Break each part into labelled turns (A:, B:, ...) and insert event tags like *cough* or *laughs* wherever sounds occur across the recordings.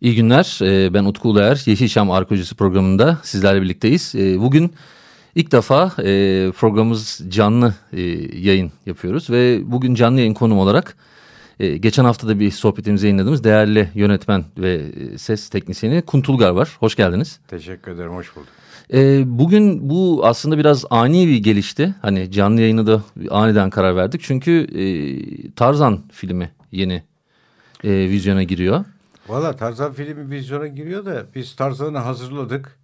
A: İyi günler. Ee, ben Utku Uluer. Yeşilçam Arkeolojisi programında sizlerle birlikteyiz. Ee, bugün ilk defa e, programımız canlı e, yayın yapıyoruz. Ve bugün canlı yayın konum olarak e, geçen hafta da bir sohbetimizi yayınladığımız değerli yönetmen ve ses teknisyeni Kuntulgar var. Hoş geldiniz.
B: Teşekkür ederim, hoş bulduk.
A: Bugün bu aslında biraz ani bir gelişti. Hani canlı yayını da aniden karar verdik. Çünkü Tarzan filmi yeni vizyona giriyor.
B: Valla Tarzan filmi vizyona giriyor da biz Tarzan'ı hazırladık.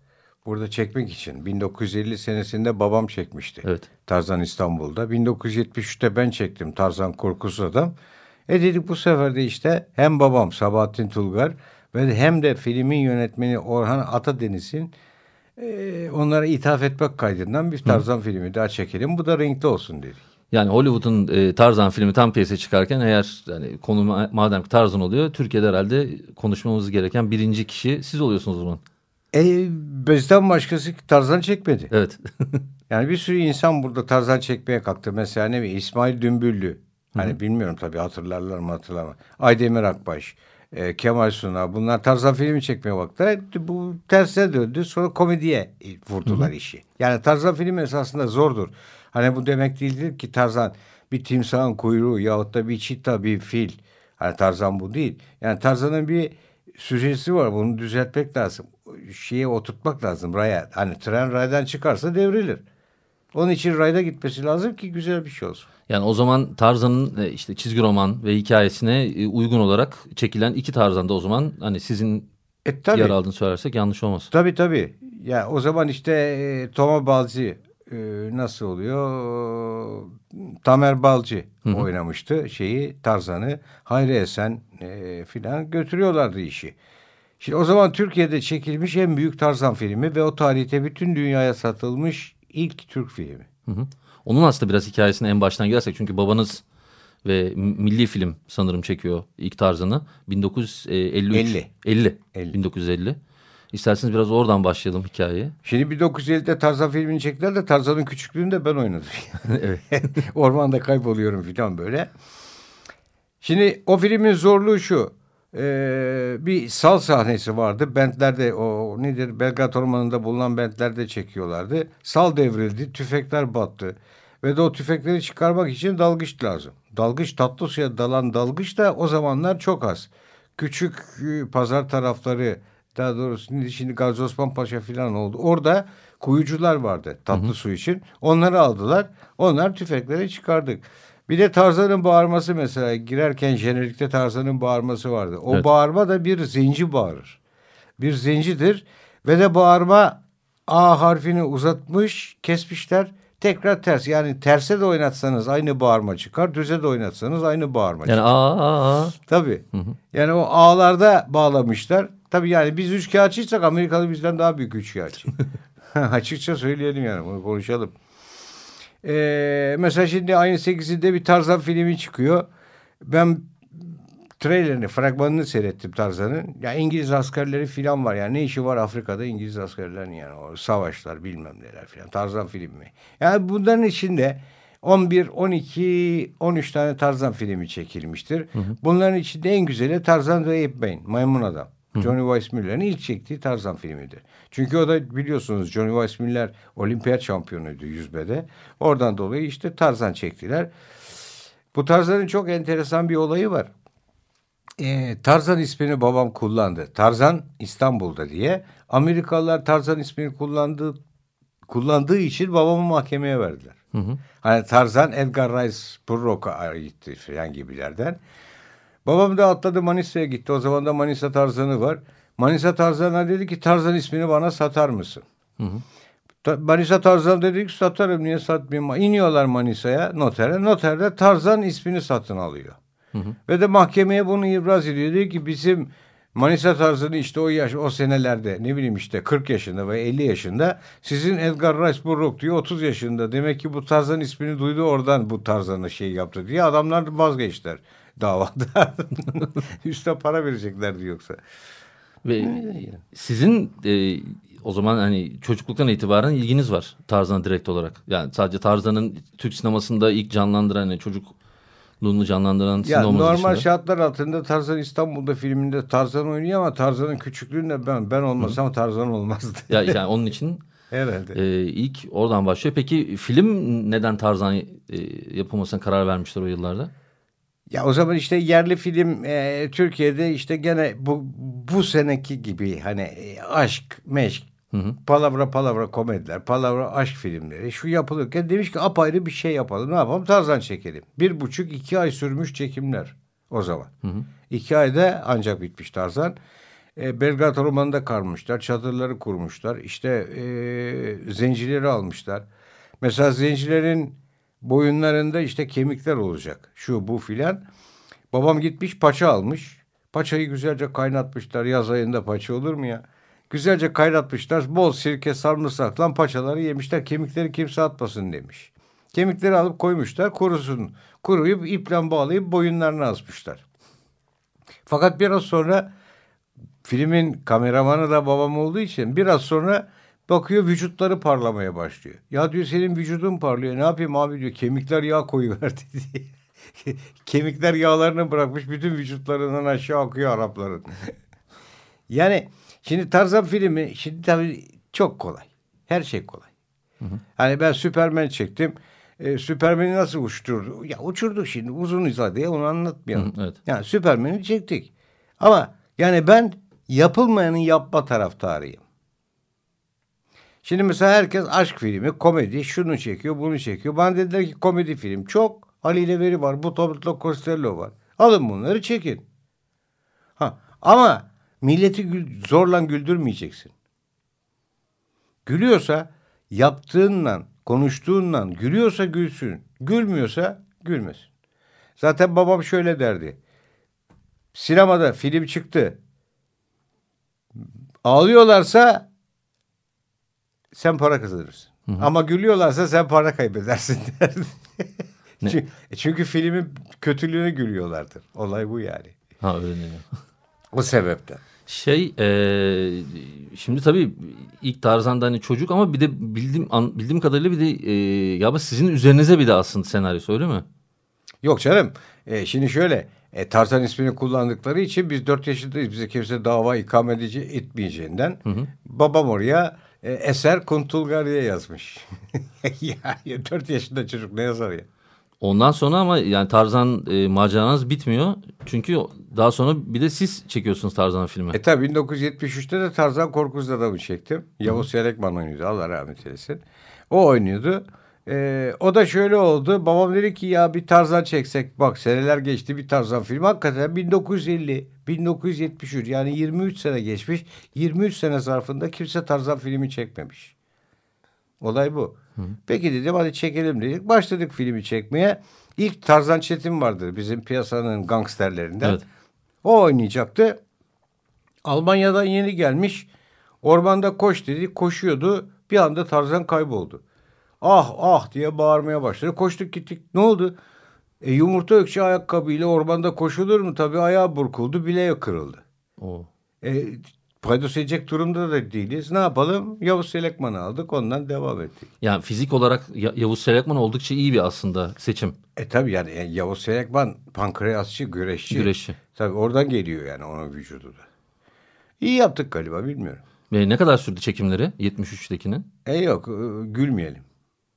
B: Burada çekmek için. 1950 senesinde babam çekmişti.
A: Evet.
B: Tarzan İstanbul'da. 1973'te ben çektim Tarzan Korkusuz Adam. E dedik bu sefer de işte hem babam Sabahattin Tulgar ve hem de filmin yönetmeni Orhan Atadeniz'in e, onlara ithaf etmek kaydından bir Tarzan Hı. filmi daha çekelim. Bu da renkli olsun dedik.
A: Yani Hollywood'un e, Tarzan filmi tam piyasaya çıkarken eğer yani konu madem ki Tarzan oluyor Türkiye'de herhalde konuşmamız gereken birinci kişi siz oluyorsunuz zaman.
B: E, bizden başkası Tarzan çekmedi.
A: Evet. *laughs*
B: yani bir sürü insan burada Tarzan çekmeye kalktı. Mesela ne bileyim İsmail Dümbüllü. Hani Hı -hı. bilmiyorum tabii hatırlarlar mı hatırlamam. Aydemir Akbaş, e, Kemal Sunal bunlar Tarzan filmi çekmeye baktı. Bu tersine döndü sonra komediye vurdular Hı -hı. işi. Yani Tarzan filmi esasında zordur. Hani bu demek değildir ki Tarzan bir timsahın kuyruğu yahut da bir çita bir fil. Hani Tarzan bu değil. Yani Tarzan'ın bir süresi var. Bunu düzeltmek lazım. Şeye oturtmak lazım raya. Hani tren raydan çıkarsa devrilir. Onun için rayda gitmesi lazım ki güzel bir şey olsun.
A: Yani o zaman Tarzan'ın e, işte çizgi roman ve hikayesine e, uygun olarak çekilen iki Tarzan da o zaman hani sizin e, tabii. yer aldığını söylersek yanlış olmaz.
B: Tabii tabii. Ya o zaman işte e, Toma Balzi e, nasıl oluyor? Tamer Balcı Hı -hı. oynamıştı şeyi Tarzan'ı. Hayri Esen e, filan götürüyorlardı işi. Şimdi o zaman Türkiye'de çekilmiş en büyük Tarzan filmi ve o tarihte bütün dünyaya satılmış ilk Türk filmi.
A: Hı hı. Onun aslında biraz hikayesine en baştan gidersek çünkü babanız ve milli film sanırım çekiyor ilk Tarzan'ı 1953 50 50, 50. 1950. İsterseniz biraz oradan başlayalım hikayeyi.
B: Şimdi 1950'de Tarzan filmini çektiler de Tarzan'ın küçüklüğünde ben oynadım. *laughs* *laughs* Ormanda kayboluyorum falan böyle. Şimdi o filmin zorluğu şu. Ee, bir sal sahnesi vardı. Bentlerde o nedir Belgrad Ormanı'nda bulunan bentlerde çekiyorlardı. Sal devrildi, tüfekler battı. Ve de o tüfekleri çıkarmak için dalgıç lazım. Dalgıç tatlı suya dalan dalgıç da o zamanlar çok az. Küçük ıı, pazar tarafları daha doğrusu şimdi, şimdi Gazi Osman Paşa falan oldu. Orada kuyucular vardı tatlı hı hı. su için. Onları aldılar. Onlar tüfekleri çıkardık. Bir de Tarzan'ın bağırması mesela girerken jenerikte Tarzan'ın bağırması vardı. O evet. bağırma da bir zenci bağırır. Bir zencidir ve de bağırma A harfini uzatmış, kesmişler. Tekrar ters. Yani terse de oynatsanız aynı bağırma çıkar. Düze de oynatsanız aynı bağırma
A: yani çıkar. Yani a a a.
B: Tabii. Hı hı. Yani o A'larda bağlamışlar. Tabii yani biz üç kağıtçıysak Amerikalı bizden daha büyük üç kağıtçı. *laughs* Açıkça söyleyelim yani bunu konuşalım. Ee, mesela şimdi aynı 8'inde bir Tarzan filmi çıkıyor. Ben trailerini, fragmanını seyrettim Tarzan'ın. Ya İngiliz askerleri filan var. Yani ne işi var Afrika'da İngiliz askerlerin yani o savaşlar bilmem neler filan. Tarzan filmi. Yani bunların içinde 11, 12, 13 tane Tarzan filmi çekilmiştir. Hı hı. Bunların içinde en güzeli Tarzan ve Ape Maymun Adam. Johnny Weissmuller'in ilk çektiği Tarzan filmidir. Çünkü o da biliyorsunuz Johnny Weissmuller olimpiyat şampiyonuydu yüzmede. Oradan dolayı işte Tarzan çektiler. Bu Tarzan'ın çok enteresan bir olayı var. Ee, Tarzan ismini babam kullandı. Tarzan İstanbul'da diye. Amerikalılar Tarzan ismini kullandığı kullandığı için babamı mahkemeye verdiler. Hı hı. Hani Tarzan Edgar Rice Burroughs'a aitti falan gibilerden. Babam da atladı Manisa'ya gitti. O zaman da Manisa Tarzan'ı var. Manisa Tarzan'a dedi ki Tarzan ismini bana satar mısın? Hı hı. Manisa Tarzan dedi ki satarım niye satmayayım. İniyorlar Manisa'ya notere. Noter de Tarzan ismini satın alıyor. Hı hı. Ve de mahkemeye bunu ibraz ediyor. Diyor ki bizim Manisa tarzını işte o yaş o senelerde ne bileyim işte 40 yaşında ve 50 yaşında sizin Edgar Rice Burroughs diyor 30 yaşında. Demek ki bu Tarzan ismini duydu oradan bu Tarzan'ı şey yaptı diye adamlar vazgeçtiler davada. *laughs* Üste para vereceklerdi yoksa.
A: Ve sizin e, o zaman hani çocukluktan itibaren ilginiz var Tarzan'a direkt olarak. Yani sadece Tarzan'ın Türk sinemasında ilk canlandıran hani çocuk Lun'u canlandıran
B: ya, normal dışında. şartlar altında Tarzan İstanbul'da filminde Tarzan oynuyor ama Tarzan'ın küçüklüğünde ben ben olmasam Hı. Tarzan olmazdı.
A: ya yani onun için *laughs* Herhalde. E, ilk oradan başlıyor. Peki film neden Tarzan e, yapılmasına karar vermişler o yıllarda?
B: Ya o zaman işte yerli film e, Türkiye'de işte gene bu bu seneki gibi hani e, aşk, meşk, Hı hı. Palavra palavra komediler, palavra aşk filmleri şu yapılırken demiş ki apayrı bir şey yapalım. Ne yapalım? Tarzan çekelim. Bir buçuk iki ay sürmüş çekimler o zaman. Hı hı. İki ayda ancak bitmiş Tarzan. E, Belgrad Ormanı'nda kalmışlar. Çadırları kurmuşlar. İşte e, zencileri almışlar. Mesela zencilerin boyunlarında işte kemikler olacak. Şu bu filan. Babam gitmiş paça almış. Paçayı güzelce kaynatmışlar. Yaz ayında paça olur mu ya? Güzelce kaynatmışlar. Bol sirke sarımsakla paçaları yemişler. Kemikleri kimse atmasın demiş. Kemikleri alıp koymuşlar kurusun. Kuruyup iple bağlayıp boyunlarına asmışlar. Fakat biraz sonra filmin kameramanı da babam olduğu için biraz sonra bakıyor vücutları parlamaya başlıyor. Ya diyor senin vücudun parlıyor. Ne yapayım abi diyor. Kemikler yağ koyuverdi *laughs* diye. Kemikler yağlarını bırakmış bütün vücutlarından aşağı akıyor Arapların. *laughs* yani Şimdi Tarzan filmi şimdi tabii çok kolay. Her şey kolay. Hı hı. Hani ben Süpermen çektim. Ee, Süpermen'i nasıl uçturdu? Ya uçurduk şimdi uzun izah diye onu anlatmayalım. Hı, evet. Yani Süpermen'i çektik. Ama yani ben yapılmayanın yapma taraftarıyım. Şimdi mesela herkes aşk filmi, komedi, şunu çekiyor, bunu çekiyor. Bana dediler ki komedi film çok. Ali ile Veri var, bu Tobitlo Costello var. Alın bunları çekin. Ha, ama Milleti gül, zorla güldürmeyeceksin. Gülüyorsa yaptığınla, konuştuğunla gülüyorsa gülsün. Gülmüyorsa gülmesin. Zaten babam şöyle derdi. Sinemada film çıktı. Ağlıyorlarsa sen para kazanırsın. Hı hı. Ama gülüyorlarsa sen para kaybedersin *laughs* derdi. çünkü, çünkü filmin kötülüğüne gülüyorlardır. Olay bu yani.
A: Ha öyle.
B: O sebepten.
A: Şey e, şimdi tabii ilk Tarzan'da hani çocuk ama bir de bildiğim an, bildiğim kadarıyla bir de e, ya sizin üzerinize bir de aslında senaryosu öyle mi?
B: Yok canım. E, şimdi şöyle e, Tarzan ismini kullandıkları için biz dört yaşındayız. Bize kimse dava ikame edici etmeyeceğinden hı hı. babam oraya e, eser Kuntulgar'ya yazmış. *laughs* ya dört yaşında çocuk ne yazar ya?
A: Ondan sonra ama yani Tarzan e, maceranız bitmiyor. Çünkü daha sonra bir de siz çekiyorsunuz Tarzan filmi.
B: E tabi 1973'te de Tarzan Korkuz Adamı çektim. Yavuz Yelekman oynuyordu Allah rahmet eylesin. O oynuyordu. Ee, o da şöyle oldu. Babam dedi ki ya bir Tarzan çeksek. Bak seneler geçti bir Tarzan filmi. Hakikaten 1950, 1973 yani 23 sene geçmiş. 23 sene zarfında kimse Tarzan filmi çekmemiş. Olay bu. Hı. Peki dedim hadi çekelim dedik. Başladık filmi çekmeye. İlk Tarzan Çetin vardı bizim piyasanın gangsterlerinden. Evet. O oynayacaktı. Almanya'dan yeni gelmiş. Ormanda koş dedi. Koşuyordu. Bir anda Tarzan kayboldu. Ah ah diye bağırmaya başladı. Koştuk gittik. Ne oldu? E, yumurta ökçe ayakkabıyla ormanda koşulur mu? Tabii ayağı burkuldu. Bileği kırıldı. O. E, paydos edecek durumda da değiliz. Ne yapalım? Yavuz Selekman'ı aldık ondan devam ettik.
A: Yani fizik olarak Ya- Yavuz Selekman oldukça iyi bir aslında seçim.
B: E tabi yani, Yavuz Selekman pankreasçı, güreşçi.
A: Güreşçi.
B: Tabii oradan geliyor yani onun vücudu da. İyi yaptık galiba bilmiyorum.
A: Ve ne kadar sürdü çekimleri 73'tekinin?
B: E yok e, gülmeyelim.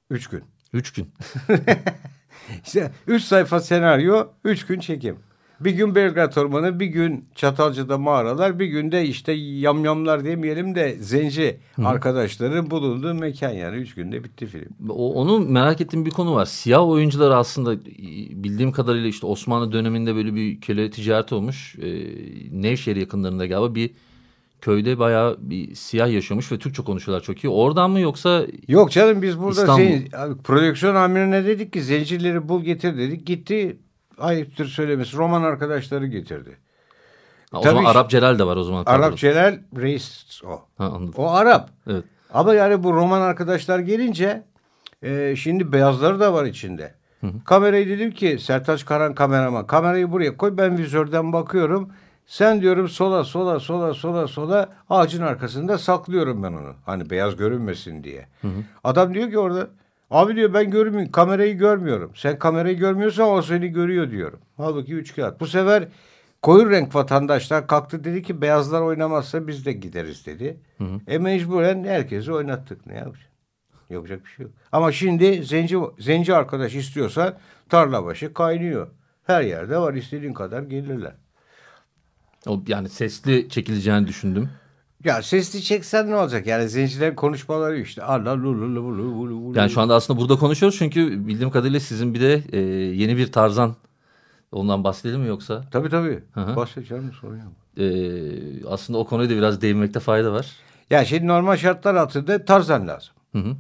B: Üç gün.
A: Üç gün. *laughs*
B: İşte üç sayfa senaryo, üç gün çekim. Bir gün Belgrad Ormanı, bir gün Çatalca'da mağaralar, bir gün de işte yamyamlar demeyelim de zenci arkadaşların bulunduğu mekan yani. Üç günde bitti film.
A: O, onu merak ettiğim bir konu var. Siyah oyuncular aslında e, bildiğim kadarıyla işte Osmanlı döneminde böyle bir köle ticareti olmuş. Ee, Nevşehir yakınlarında galiba bir köyde bayağı bir siyah yaşamış ve Türkçe konuşuyorlar çok iyi. Oradan mı yoksa
B: Yok canım biz burada
A: İstanbul.
B: zen- abi, prodüksiyon amirine dedik ki zencileri bul getir dedik. Gitti ayıptır söylemesi roman arkadaşları getirdi.
A: Ha, o
B: Tabii
A: zaman Arap Celal de var o zaman.
B: Arap Celal Reis o.
A: Ha, anladım.
B: O Arap.
A: Evet.
B: Ama yani bu roman arkadaşlar gelince e, şimdi beyazları da var içinde. Kamerayı dedim ki Sertaç Karan kameraman kamerayı buraya koy ben vizörden bakıyorum. Sen diyorum sola sola sola sola sola ağacın arkasında saklıyorum ben onu. Hani beyaz görünmesin diye. Adam diyor ki orada abi diyor ben görmüyorum kamerayı görmüyorum. Sen kamerayı görmüyorsan o seni görüyor diyorum. Halbuki üç kağıt. Bu sefer koyu renk vatandaşlar kalktı dedi ki beyazlar oynamazsa biz de gideriz dedi. E mecburen herkesi oynattık ne yapacağız? Yapacak bir şey yok. Ama şimdi zenci zenci arkadaş istiyorsa tarla başı kaynıyor. Her yerde var istediğin kadar gelirler.
A: O, yani sesli çekileceğini düşündüm.
B: Ya sesli çeksen ne olacak? Yani zencilerin konuşmaları işte.
A: Yani şu anda aslında burada konuşuyoruz çünkü bildiğim kadarıyla sizin bir de e, yeni bir Tarzan ondan bahsedelim mi yoksa?
B: Tabii tabii. Bahsedeceğim sorun yok.
A: E, aslında o konuya da biraz değinmekte fayda var.
B: Ya şimdi normal şartlar altında Tarzan lazım.
A: Hı hı.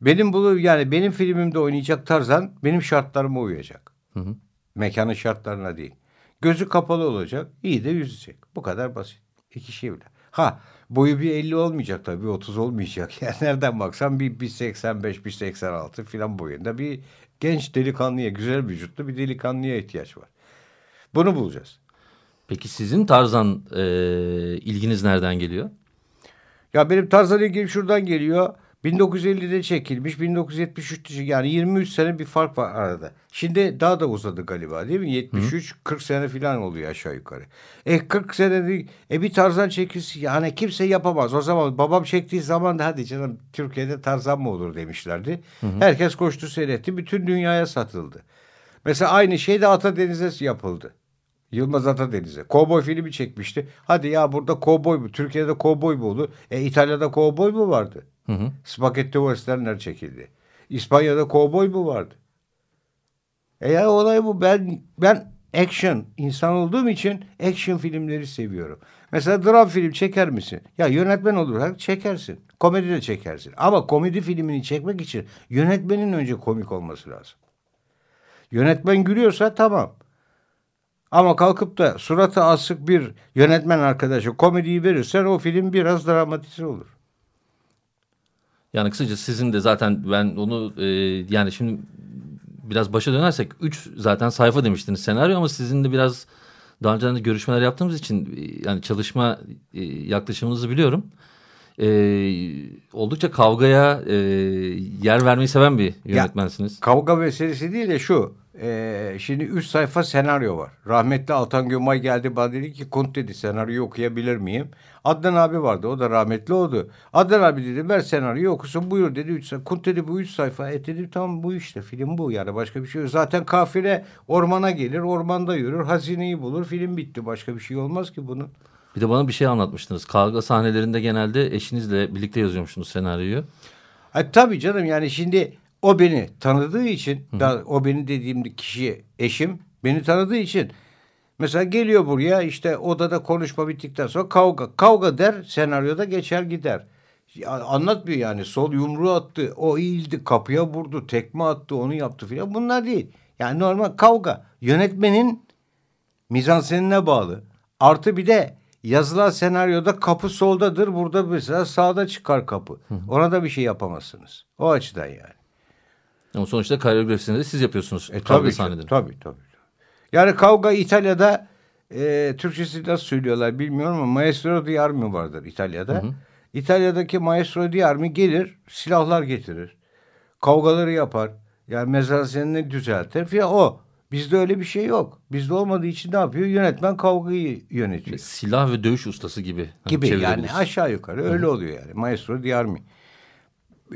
B: Benim bunu yani benim filmimde oynayacak Tarzan benim şartlarıma uyacak.
A: Hı hı.
B: Mekanın şartlarına değil. Gözü kapalı olacak, iyi de yüzecek. Bu kadar basit. İki şey bile. Ha boyu bir 50 olmayacak tabii, bir 30 olmayacak. *laughs* Yani nereden baksan bir, bir 85, bir 86 filan boyunda bir genç delikanlıya, güzel vücutlu bir delikanlıya ihtiyaç var. Bunu bulacağız.
A: Peki sizin Tarzan e, ilginiz nereden geliyor?
B: Ya benim Tarzan ilgim şuradan geliyor. 1950'de çekilmiş, 1973'te yani 23 sene bir fark var arada. Şimdi daha da uzadı galiba değil mi? 73 40 sene falan oluyor aşağı yukarı. E 40 senede e bir Tarzan çekilsin yani kimse yapamaz. O zaman babam çektiği zaman da hadi canım Türkiye'de Tarzan mı olur demişlerdi. Herkes koştu seyretti. Bütün dünyaya satıldı. Mesela aynı şey de Ata Deniz'e yapıldı. Yılmaz Atadeniz'e. Kovboy filmi çekmişti. Hadi ya burada kovboy mu? Türkiye'de kovboy mu olur? E İtalya'da kovboy mu vardı?
A: Hı hı.
B: Spagetti westernler çekildi. İspanya'da kovboy mu vardı? E ya olay bu. Ben ben action insan olduğum için action filmleri seviyorum. Mesela dram film çeker misin? Ya yönetmen olursak çekersin. Komedi de çekersin. Ama komedi filmini çekmek için yönetmenin önce komik olması lazım. Yönetmen gülüyorsa tamam. Ama kalkıp da suratı asık bir yönetmen arkadaşı komediyi verirsen o film biraz dramatize olur.
A: Yani kısaca sizin de zaten ben onu e, yani şimdi biraz başa dönersek 3 zaten sayfa demiştiniz senaryo ama sizin de biraz daha önce de görüşmeler yaptığımız için e, yani çalışma e, yaklaşımınızı biliyorum. E, oldukça kavgaya e, yer vermeyi seven bir yönetmensiniz.
B: Kavga meselesi değil de şu. e, şimdi üç sayfa senaryo var. Rahmetli Altan Gömay geldi bana dedi ki Kunt dedi senaryoyu okuyabilir miyim? Adnan abi vardı o da rahmetli oldu. Adnan abi dedi ver senaryoyu okusun buyur dedi. Üç sayfa. Kunt dedi bu üç sayfa. E dedim tamam bu işte film bu yani başka bir şey yok. Zaten kafile ormana gelir ormanda yürür hazineyi bulur film bitti. Başka bir şey olmaz ki bunun.
A: Bir de bana bir şey anlatmıştınız. Kavga sahnelerinde genelde eşinizle birlikte yazıyormuşsunuz senaryoyu.
B: Ha, tabii canım yani şimdi o beni tanıdığı için da, o beni dediğim kişi eşim beni tanıdığı için mesela geliyor buraya işte odada konuşma bittikten sonra kavga kavga der senaryoda geçer gider. Anlatmıyor yani sol yumruğu attı o eğildi kapıya vurdu tekme attı onu yaptı filan bunlar değil. Yani normal kavga yönetmenin mizansenine bağlı. Artı bir de yazılan senaryoda kapı soldadır. Burada mesela sağda çıkar kapı. Ona da bir şey yapamazsınız. O açıdan yani.
A: Ama sonuçta koreografisini de siz yapıyorsunuz.
B: E tabii
A: sahnelerini.
B: tabii tabii. Yani kavga İtalya'da e, Türkçesi nasıl söylüyorlar bilmiyorum ama Maestro di Armi vardır İtalya'da. Hı hı. İtalya'daki Maestro di Armi gelir silahlar getirir. Kavgaları yapar. Yani mezarsenini düzeltir filan o. Bizde öyle bir şey yok. Bizde olmadığı için ne yapıyor? Yönetmen kavgayı yönetiyor.
A: Silah ve dövüş ustası gibi.
B: Gibi yani aşağı yukarı öyle oluyor yani. Maestro di Armi.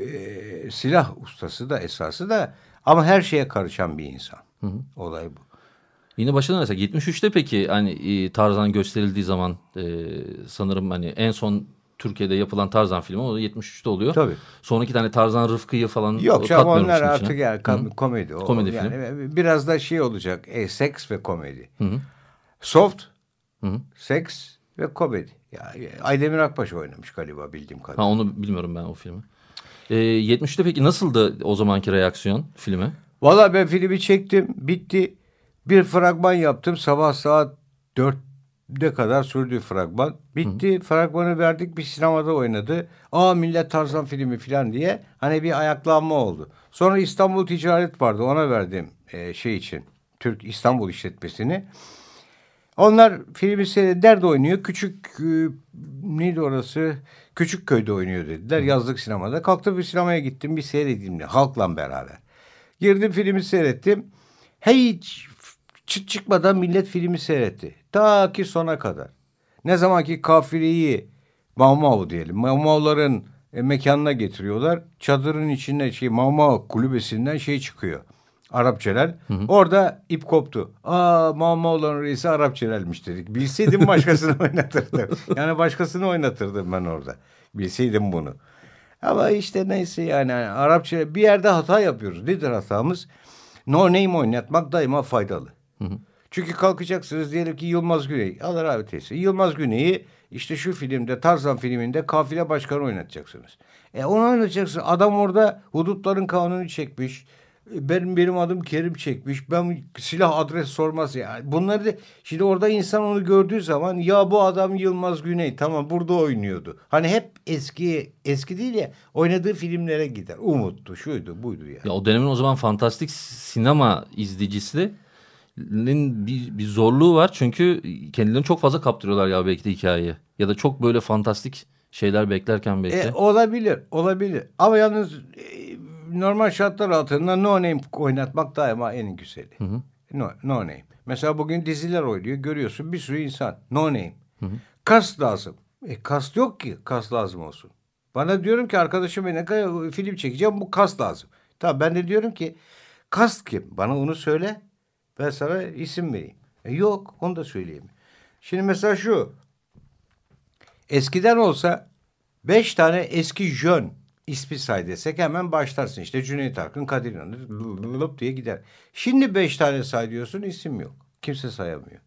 B: Ee, silah ustası da esası da ama her şeye karışan bir insan. Hı hı. Olay bu.
A: Yine başladan mesela 73'te peki hani e, Tarzan gösterildiği zaman e, sanırım hani en son Türkiye'de yapılan Tarzan filmi o da 73'te oluyor.
B: Tabii.
A: Sonraki tane Tarzan Rıfkı'yı falan
B: Yok canım onlar artık yani kom komedi.
A: O, komedi
B: yani film. Biraz da şey olacak. E, seks ve komedi. Hı -hı. Soft, Hı -hı. seks ve komedi. Ya, Aydemir Akbaş oynamış galiba bildiğim kadarıyla.
A: Ha, onu bilmiyorum ben o filmi. E, 73'te peki nasıldı o zamanki reaksiyon filme?
B: Valla ben filmi çektim. Bitti. Bir fragman yaptım. Sabah saat dört de kadar sürdü fragman. Bitti. Hı. Fragmanı verdik bir sinemada oynadı. Aa millet Tarzan filmi falan diye hani bir ayaklanma oldu. Sonra İstanbul Ticaret vardı ona verdim e, şey için. Türk İstanbul işletmesini. Onlar filmi seyreder de oynuyor. Küçük e, neydi orası? Küçük köyde oynuyor dediler. Hı. Yazlık sinemada. Kalktım bir sinemaya gittim bir seyredeyim diye. Halkla beraber. Girdim filmi seyrettim. Hiç çıt çıkmadan millet filmi seyretti. Ta ki sona kadar. Ne zaman ki kafileyi Mavmav diyelim. Mavmavların e, mekanına getiriyorlar. Çadırın içinde şey Mavmav kulübesinden şey çıkıyor. Arapçeler. Hı hı. Orada ip koptu. Aa Mavmavların reisi Arapçelermiş dedik. Bilseydim başkasını *laughs* oynatırdım. Yani başkasını oynatırdım ben orada. Bilseydim bunu. Ama işte neyse yani Arapça bir yerde hata yapıyoruz. Nedir hatamız? No name oynatmak daima faydalı. Hı hı. Çünkü kalkacaksınız diyelim ki Yılmaz Güney. Allah rahmet eylesin. Yılmaz Güney'i işte şu filmde Tarzan filminde kafile başkanı oynatacaksınız. E onu oynatacaksın. Adam orada hudutların kanunu çekmiş. Benim benim adım Kerim çekmiş. Ben silah adres sormaz yani. Bunları da şimdi orada insan onu gördüğü zaman ya bu adam Yılmaz Güney tamam burada oynuyordu. Hani hep eski eski değil ya oynadığı filmlere gider. Umuttu, şuydu, buydu yani.
A: Ya o dönemin o zaman fantastik sinema izleyicisi bir, bir zorluğu var. Çünkü kendilerini çok fazla kaptırıyorlar ya belki de hikayeye. Ya da çok böyle fantastik şeyler beklerken belki. E,
B: olabilir, olabilir. Ama yalnız e, normal şartlar altında no name oynatmak daima en güzeli. Hı hı. No, no name. Mesela bugün diziler oynuyor. Görüyorsun bir sürü insan. No name. Hı hı. Kast lazım. E kast yok ki. Kast lazım olsun. Bana diyorum ki arkadaşım ne kadar film çekeceğim bu kast lazım. Tamam ben de diyorum ki kast kim? Bana onu söyle. Ben sana isim vereyim. E yok onu da söyleyeyim. Şimdi mesela şu. Eskiden olsa beş tane eski jön ismi say desek hemen başlarsın. İşte Cüneyt Arkın, Kadir İnanır diye gider. Şimdi beş tane say diyorsun isim yok. Kimse sayamıyor.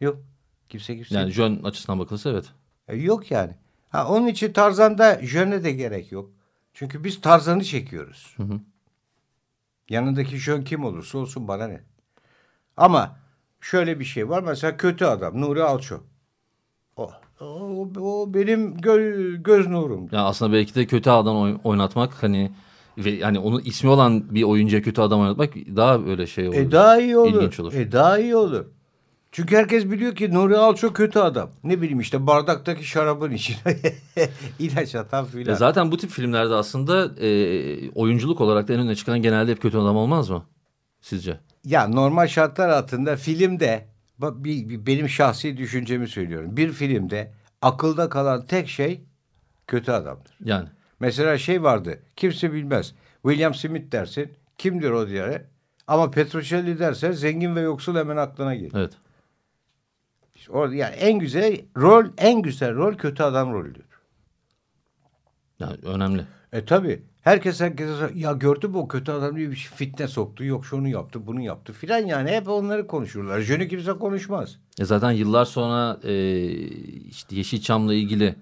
B: Yok. Kimse kimse.
A: Yani jön açısından bakılırsa evet.
B: E, yok yani. Ha, onun için Tarzan'da jöne de gerek yok. Çünkü biz Tarzan'ı çekiyoruz. Hı hı. Yanındaki jön kim olursa olsun bana ne. Ama şöyle bir şey var. Mesela kötü adam Nuri Alço. O, o, o benim gö, göz nurum.
A: Ya aslında belki de kötü adam oynatmak hani ve yani onun ismi olan bir oyuncuya kötü adam oynatmak daha böyle şey olur.
B: E daha iyi olur. İlginç olur. E daha iyi olur. Çünkü herkes biliyor ki Nuri Alço kötü adam. Ne bileyim işte bardaktaki şarabın içine *laughs* ilaç atan filan.
A: E zaten bu tip filmlerde aslında e, oyunculuk olarak da en öne çıkan genelde hep kötü adam olmaz mı? Sizce?
B: Ya normal şartlar altında filmde bir, bir, benim şahsi düşüncemi söylüyorum. Bir filmde akılda kalan tek şey kötü adamdır.
A: Yani.
B: Mesela şey vardı kimse bilmez. William Smith dersin kimdir o diye. Ama Petrocelli dersen zengin ve yoksul hemen aklına gelir.
A: Evet.
B: İşte orada yani en güzel rol en güzel rol kötü adam rolüdür.
A: Yani önemli.
B: E tabi. Herkes herkese ya gördü bu kötü adam diye bir şey fitne soktu. Yok şunu yaptı bunu yaptı filan yani hep onları konuşurlar. Jönü kimse konuşmaz.
A: E zaten yıllar sonra e, işte Yeşilçam'la ilgili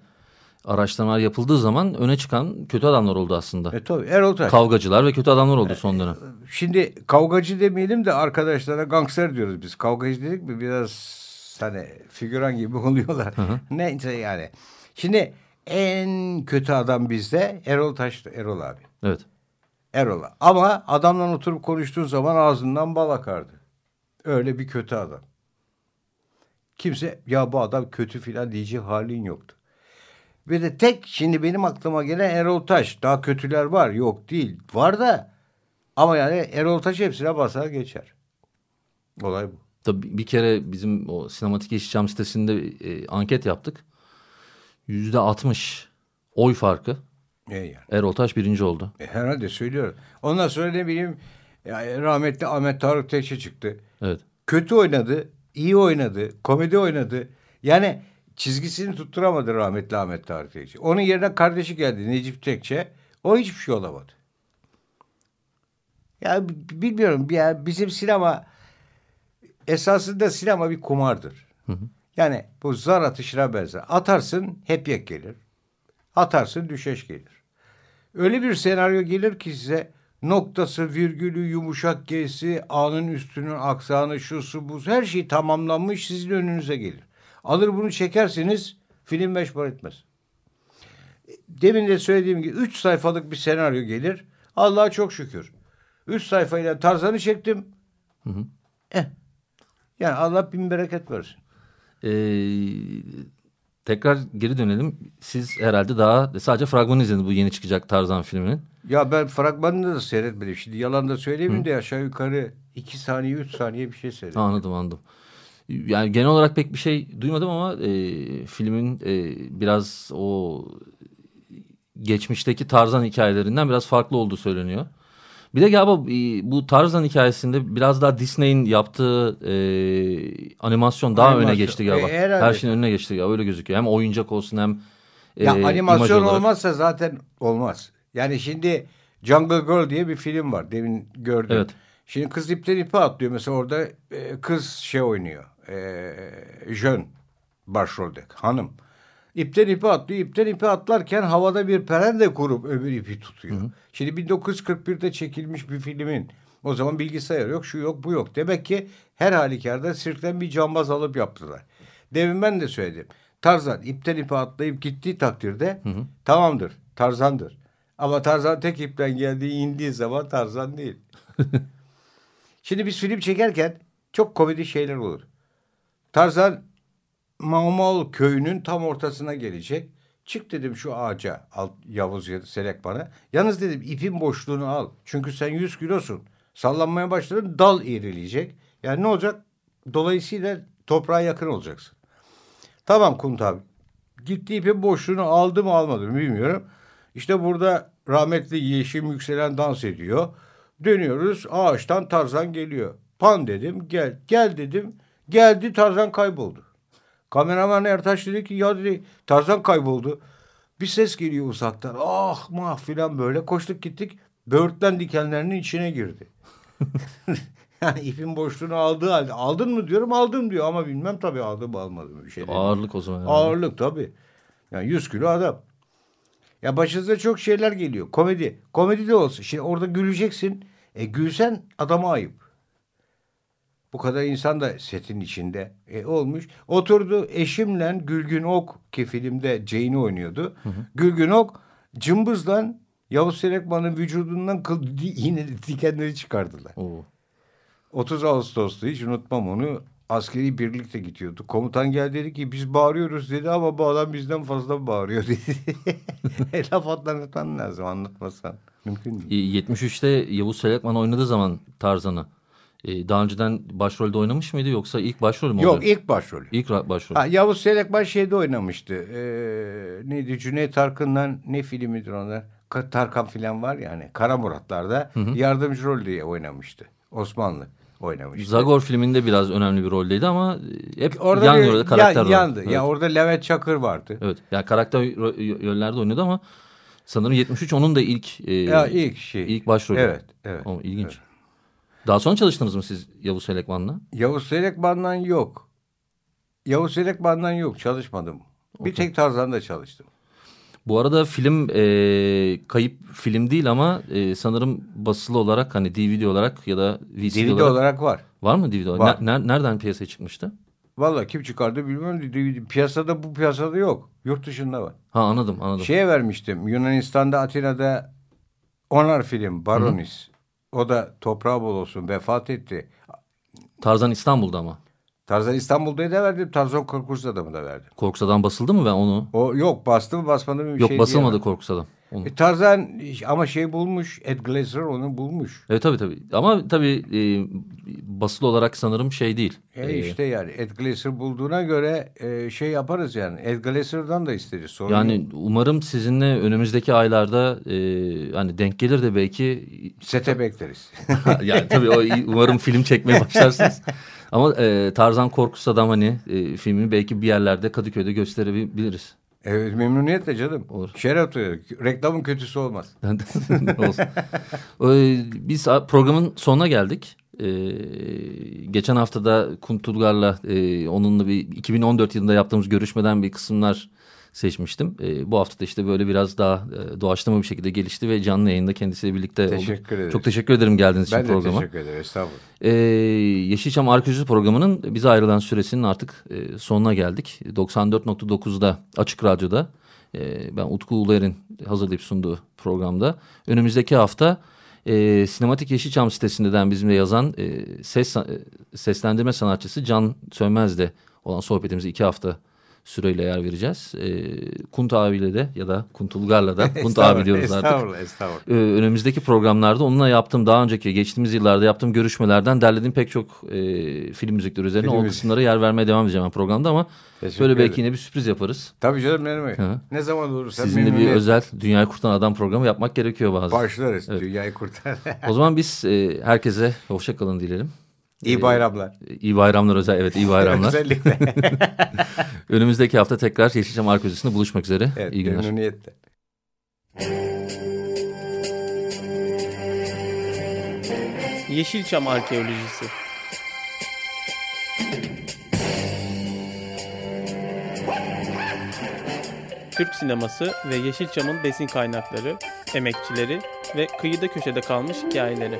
A: araştırmalar yapıldığı zaman öne çıkan kötü adamlar oldu aslında.
B: E tabii Erol Taş.
A: Kavgacılar ve kötü adamlar oldu e, son dönem.
B: Şimdi kavgacı demeyelim de arkadaşlara gangster diyoruz biz. Kavgacı dedik mi biraz hani figüran gibi *laughs* oluyorlar. Hı hı. Neyse yani. Şimdi en kötü adam bizde Erol Taş'tı. Erol abi.
A: Evet.
B: Erol. Ama adamla oturup konuştuğun zaman ağzından bal akardı. Öyle bir kötü adam. Kimse ya bu adam kötü filan diyecek halin yoktu. Ve de tek şimdi benim aklıma gelen Erol Taş. Daha kötüler var. Yok değil. Var da ama yani Erol Taş hepsine basar geçer. Olay bu.
A: Tabii bir kere bizim o sinematik Yeşilçam sitesinde e, anket yaptık. Yüzde altmış oy farkı.
B: E yani.
A: Erol Taş birinci oldu.
B: E herhalde söylüyorum. Ondan sonra ne bileyim ya, rahmetli Ahmet Tarık Teşe çıktı.
A: Evet.
B: Kötü oynadı, iyi oynadı, komedi oynadı. Yani çizgisini tutturamadı rahmetli Ahmet Tarık Tekçe. Onun yerine kardeşi geldi Necip Tekçe. O hiçbir şey olamadı. Ya bilmiyorum ya bizim sinema esasında sinema bir kumardır.
A: Hı hı.
B: Yani bu zar atışına benzer. Atarsın hep yek gelir. Atarsın düşeş gelir. Öyle bir senaryo gelir ki size noktası, virgülü, yumuşak G'si, A'nın üstünün aksanı, şusu, bu her şey tamamlanmış sizin önünüze gelir. Alır bunu çekersiniz film beş para etmez. Demin de söylediğim gibi üç sayfalık bir senaryo gelir. Allah'a çok şükür. Üç sayfayla Tarzan'ı çektim.
A: Hı hı.
B: Eh. Yani Allah bin bereket versin.
A: Ee, tekrar geri dönelim. Siz herhalde daha sadece fragmanı izlediniz bu yeni çıkacak Tarzan filminin.
B: Ya ben fragmanını da seyretmedim. Şimdi yalan da söyleyeyim de aşağı yukarı iki saniye, üç saniye bir şey seyrettim.
A: Anladım anladım. Yani genel olarak pek bir şey duymadım ama e, filmin e, biraz o geçmişteki Tarzan hikayelerinden biraz farklı olduğu söyleniyor. Bir de galiba e, bu Tarzan hikayesinde biraz daha Disney'in yaptığı e, animasyon daha
B: Animasyon.
A: öne geçti galiba.
B: E, herhalde.
A: Her şeyin önüne geçti galiba öyle gözüküyor. Hem oyuncak olsun hem e,
B: Ya animasyon
A: olarak.
B: olmazsa zaten olmaz. Yani şimdi Jungle Girl diye bir film var. Demin gördüm.
A: Evet.
B: Şimdi kız ipten ipe atlıyor. Mesela orada e, kız şey oynuyor. E, Jön başrolde hanım. İpten ipe atlıyor. İpten ipe atlarken havada bir perende kurup öbür ipi tutuyor. Şimdi 1941'de çekilmiş bir filmin o zaman bilgisayar yok, şu yok, bu yok. Demek ki her halükarda sirkten bir cambaz alıp yaptılar. Demin ben de söyledim. Tarzan ipten ipe atlayıp gittiği takdirde tamamdır, Tarzan'dır. Ama Tarzan tek ipten geldiği indiği zaman Tarzan değil. *laughs* Şimdi biz film çekerken çok komedi şeyler olur. Tarzan Maumal köyünün tam ortasına gelecek. Çık dedim şu ağaca al Yavuz Selek bana. Yalnız dedim ipin boşluğunu al. Çünkü sen 100 kilosun. Sallanmaya başladın dal eğrileyecek. Yani ne olacak? Dolayısıyla toprağa yakın olacaksın. Tamam Kunt abi. Gitti ipin boşluğunu aldı mı almadı mı bilmiyorum. İşte burada rahmetli Yeşim Yükselen dans ediyor. Dönüyoruz ağaçtan Tarzan geliyor. Pan dedim gel. Gel dedim. Geldi Tarzan kayboldu. Kameraman Ertaş dedi ki ya dedi Tarzan kayboldu. Bir ses geliyor uzaktan. Ah mah filan böyle koştuk gittik. Böğürtlen dikenlerinin içine girdi. *laughs* yani ipin boşluğunu aldığı halde. Aldın mı diyorum aldım diyor ama bilmem tabii aldım mı almadım bir şey.
A: Ağırlık o zaman. yani.
B: Ağırlık tabii. Yani 100 kilo adam. Ya başınıza çok şeyler geliyor. Komedi. Komedi de olsun. Şimdi orada güleceksin. E gülsen adama ayıp. Bu kadar insan da setin içinde. E olmuş. Oturdu eşimle Gülgün Ok ki filmde Jane'i oynuyordu. Gülgün Ok cımbızdan Yavuz Selekman'ın vücudundan kıl *laughs* yine dikenleri çıkardılar.
A: Oo.
B: 30 Ağustos'ta hiç unutmam onu. Askeri birlikte gidiyordu. Komutan geldi dedi ki biz bağırıyoruz dedi ama bu adam bizden fazla bağırıyor dedi. *laughs* E, Laf anlatman lazım anlatmasan. Mümkün değil.
A: E, 73'te Yavuz Selekman oynadığı zaman Tarzan'ı e, daha önceden başrolde oynamış mıydı yoksa ilk başrol mü
B: Yok
A: oluyor?
B: ilk başrolü.
A: İlk başrol.
B: Ha, Yavuz Selekman şeyde oynamıştı. Ee, neydi Cüneyt Arkın'dan ne filmidir onlar? Ka- Tarkan filan var ya hani Kara Muratlar'da yardımcı rol diye oynamıştı. Osmanlı oynamıştı.
A: Zagor filminde biraz önemli bir roldeydi ama e, hep
B: Orada
A: yan
B: bir-
A: karakter
B: ya- yandı.
A: Evet.
B: Ya orada Levent Çakır vardı.
A: evet. Yani karakter ro- y- yönlerde oynuyordu ama sanırım 73 onun da ilk e,
B: Ya ilk şey.
A: ilk başrolü.
B: Evet, evet.
A: O, ilginç. Daha sonra çalıştınız mı siz Yavuz Selekman'la?
B: Yavuz Selekman'dan yok. Yavuz Selekman'dan yok çalışmadım. Bir tek Tarzan'da çalıştım.
A: Bu arada film e, kayıp film değil ama e, sanırım basılı olarak hani DVD olarak ya da VCD
B: DVD
A: olarak,
B: olarak var.
A: var mı DVD olarak?
B: Var.
A: Ne- ner- nereden piyasaya çıkmıştı?
B: Vallahi kim çıkardı bilmiyorum. DVD piyasada bu piyasada yok. Yurt dışında var.
A: Ha anladım anladım.
B: Şeye vermiştim. Yunanistan'da Atina'da Onar film Baronis. O da toprağı bol olsun vefat etti.
A: Tarzan İstanbul'da ama.
B: Tarzan İstanbul'da da verdim. Tarzan Korkus Adamı da verdim.
A: Korkus Adam basıldı mı ben onu?
B: O yok bastı mı basmadı mı bir
A: Yok
B: şey
A: basılmadı
B: diyemem.
A: Onu.
B: E, Tarzan ama şey bulmuş. Ed Glazer onu bulmuş.
A: Evet tabii tabii. Ama tabii e, basılı olarak sanırım şey değil.
B: E
A: E,
B: işte yani Ed Glazer bulduğuna göre e, şey yaparız yani. Ed Glazer'dan da isteriz. Sorun yok.
A: yani umarım sizinle önümüzdeki aylarda e, hani denk gelir de belki
B: sete bekleriz. *laughs*
A: yani tabii o umarım film çekmeye başlarsınız. Ama e, Tarzan Korkus Adam hani e, filmini belki bir yerlerde Kadıköy'de gösterebiliriz.
B: Evet memnuniyetle canım.
A: Olur.
B: Şeref duyarım. Reklamın kötüsü olmaz. *laughs* *laughs*
A: Olsun. Ee, Biz programın sonuna geldik. Ee, geçen haftada Kuntulgar'la e, onunla bir 2014 yılında yaptığımız görüşmeden bir kısımlar seçmiştim. Ee, bu hafta da işte böyle biraz daha e, doğaçlama bir şekilde gelişti ve canlı yayında kendisiyle birlikte olduk.
B: Teşekkür ederiz.
A: Çok teşekkür ederim geldiğiniz
B: Ben
A: için
B: de
A: programa.
B: teşekkür ederim. Estağfurullah.
A: Ee, Yeşilçam Arkeoloji programının bize ayrılan süresinin artık e, sonuna geldik. 94.9'da Açık Radyo'da e, ben Utku Uluer'in hazırlayıp sunduğu programda. Önümüzdeki hafta e, Sinematik Yeşilçam sitesinden bizimle yazan e, ses e, seslendirme sanatçısı Can Sönmez'de olan sohbetimizi iki hafta süreyle yer vereceğiz. E, Kunt abiyle de ya da Kuntulgar'la da Kunt abi diyoruz artık.
B: Estağfurullah, estağfurullah.
A: Ee, önümüzdeki programlarda onunla yaptığım daha önceki geçtiğimiz yıllarda yaptığım görüşmelerden derlediğim pek çok e, film müzikleri üzerine
B: Film
A: o
B: müzik.
A: kısımlara yer vermeye devam edeceğim ben programda ama
B: Teşekkür
A: böyle belki yine bir sürpriz yaparız.
B: Tabii canım ne demek. Ne zaman olursa
A: Sizinle bir özel Dünyayı Kurtaran Adam programı yapmak gerekiyor bazen.
B: Başlarız. Dünyayı kurtar.
A: O zaman biz e, herkese hoşça kalın dilelim.
B: İyi bayramlar.
A: İyi bayramlar özel evet iyi bayramlar.
B: Özellikle. *laughs*
A: Önümüzdeki hafta tekrar Yeşilçam Arkeolojisi'nde buluşmak üzere.
B: evet,
A: İyi günler.
B: memnuniyetle.
C: Yeşilçam Arkeolojisi Türk sineması ve Yeşilçam'ın besin kaynakları, emekçileri ve kıyıda köşede kalmış hikayeleri.